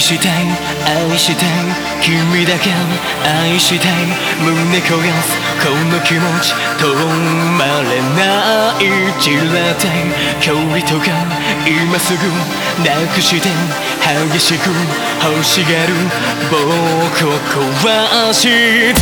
愛したい愛したい君だけ愛したい胸焦がすこの気持ち止まれない散らたい。距離とか今すぐなくして激しく欲しがる僕を壊して。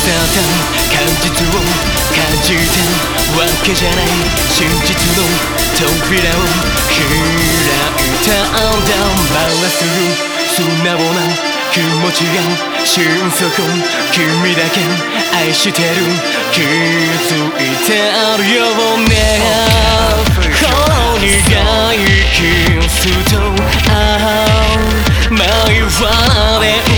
腐った果実を感じたわけじゃない。真実の扉を開いたんだまっす素直な気持ちが心底君だけ愛してる。気づいてある。よねほろ苦いキスとああ迷われ奪